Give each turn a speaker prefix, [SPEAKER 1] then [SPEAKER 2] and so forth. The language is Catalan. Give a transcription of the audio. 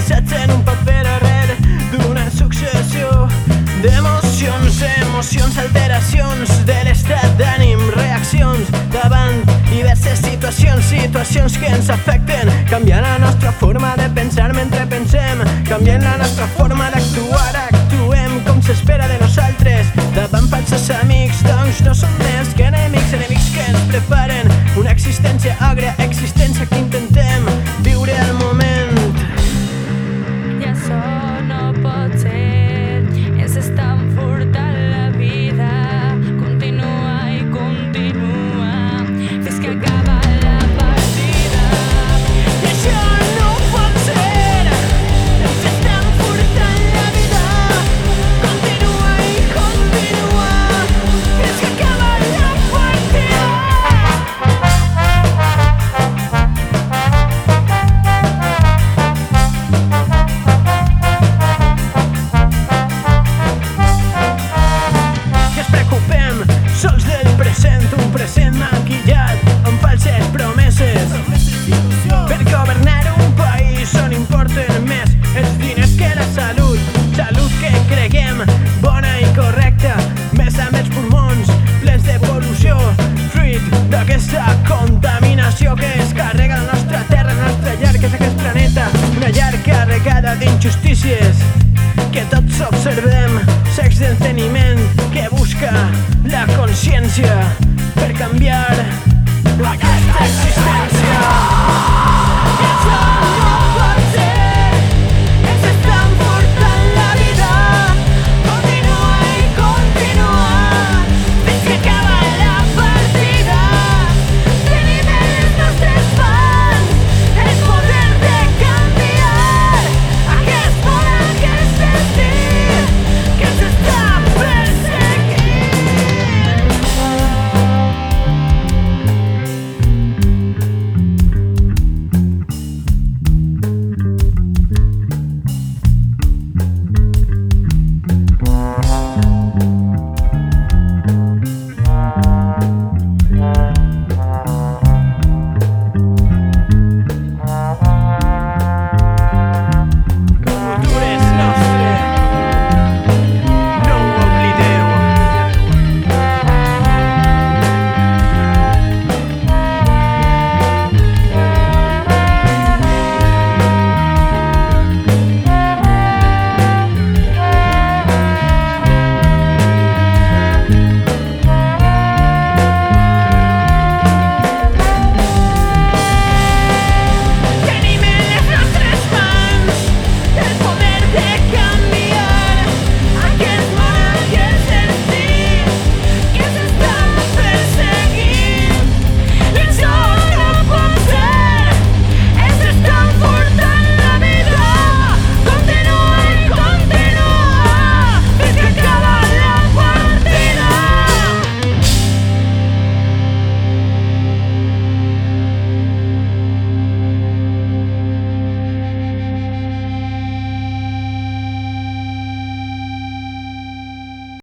[SPEAKER 1] Organitzats en un paper de red d'una successió d'emocions, emocions, alteracions de l'estat d'ànim, reaccions davant diverses situacions, situacions que ens afecten, canviant la nostra forma de pensar mentre pensem, canviant la nostra forma d'actuar, actuem com s'espera de nosaltres, davant falsos amics, doncs no som que d'aquesta contaminació que es carrega la nostra terra, la nostra llar, que és aquest planeta, una llar carregada d'injustícies que tots observem, sex d'enteniment que busca la consciència per canviar aquesta existència.